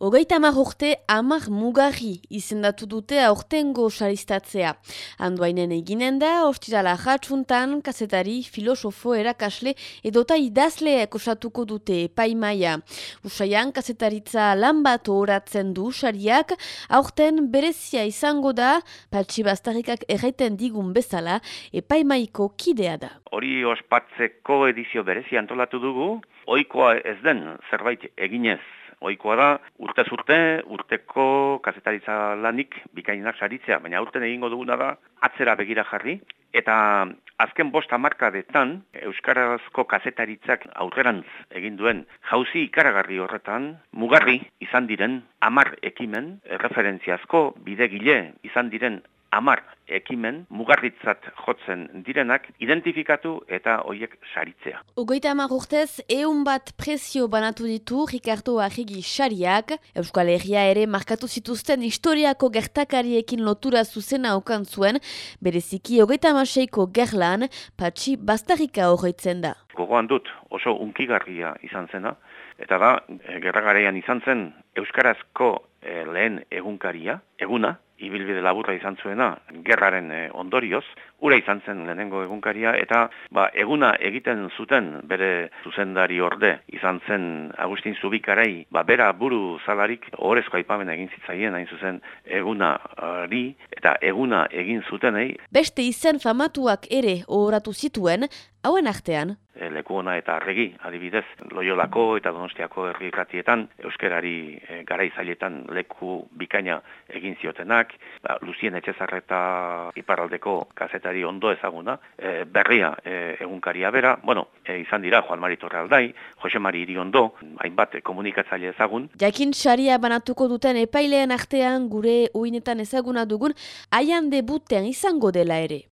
Hogeita hamar urte hamar mugarri izendatu dute aurtengo saristatzea. Andoainen eginen da, ostirala jatsuntan, kazetari, filosofo, erakasle edota idazleek osatuko dute epaimaia. Usaian, kazetaritza lan bat horatzen du sariak, aurten berezia izango da, patxi bastarikak erraiten digun bezala, epaimaiko kidea da. Hori ospatzeko edizio berezia antolatu dugu, oikoa ez den zerbait eginez Oikoa da, urte zurte, urteko kazetaritza lanik bikainak saritzea, baina urten egingo duguna da, atzera begira jarri, eta azken bosta markadetan, Euskarazko kazetaritzak aurrerantz egin duen jauzi ikaragarri horretan, mugarri izan diren amar ekimen, referentziazko bidegile izan diren amar ekimen mugarritzat jotzen direnak identifikatu eta hoiek saritzea. Ugoita amar urtez, eun bat prezio banatu ditu Ricardo Arrigi sariak, Euskal Herria ere markatu zituzten historiako gertakariekin lotura zuzena okan zuen, bereziki ugoita amaseiko gerlan, patxi bastarika horretzen da. Gogoan dut oso unkigarria izan zena, eta da, gerragarean izan zen Euskarazko eh, lehen egunkaria, eguna, ibilbide laburra izan zuena gerraren eh, ondorioz, ura izan zen lehenengo egunkaria, eta ba, eguna egiten zuten bere zuzendari orde izan zen Agustin Zubikarai, ba, bera buru zalarik horrezko aipamen egin zitzaien hain zuzen egunari eta eguna egin zutenei. Beste izen famatuak ere horatu zituen, hauen artean, e, eta arregi, adibidez, loiolako eta donostiako herrikratietan, euskerari e, garaizailetan leku bikaina egin ziotenak, ba, Luzien Etxezarreta iparraldeko kazetari ondo ezaguna, e, berria e, egunkaria bera, bueno, e, izan dira Juan Mari Torrealdai, Jose Mari Iriondo, hainbat komunikatzaile ezagun. Jakin saria banatuko duten epailean artean gure uinetan ezaguna dugun, haian debuten izango dela ere.